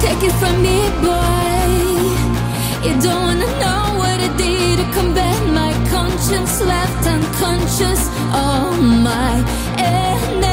Take it from me, boy. You don't wanna know what I did to combat my conscience. Left unconscious, all my energy.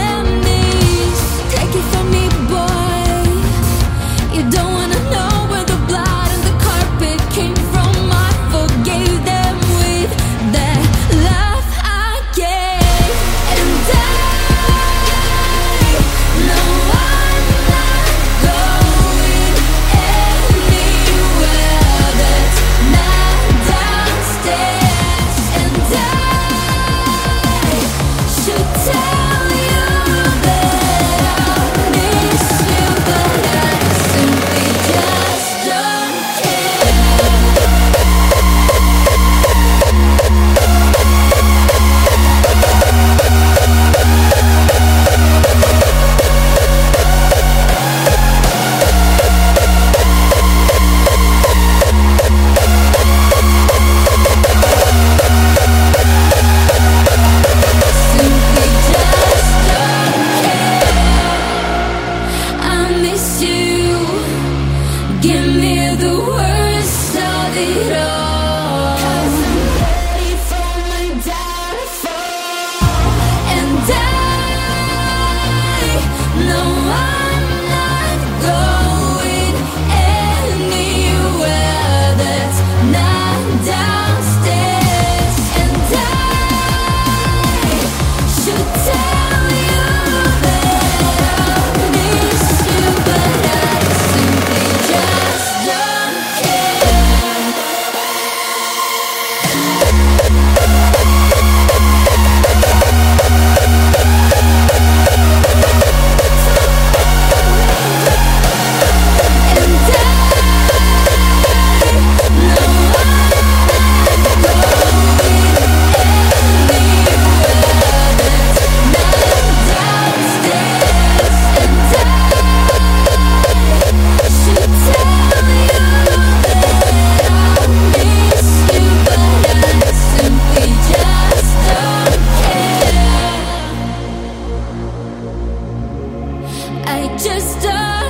Just don't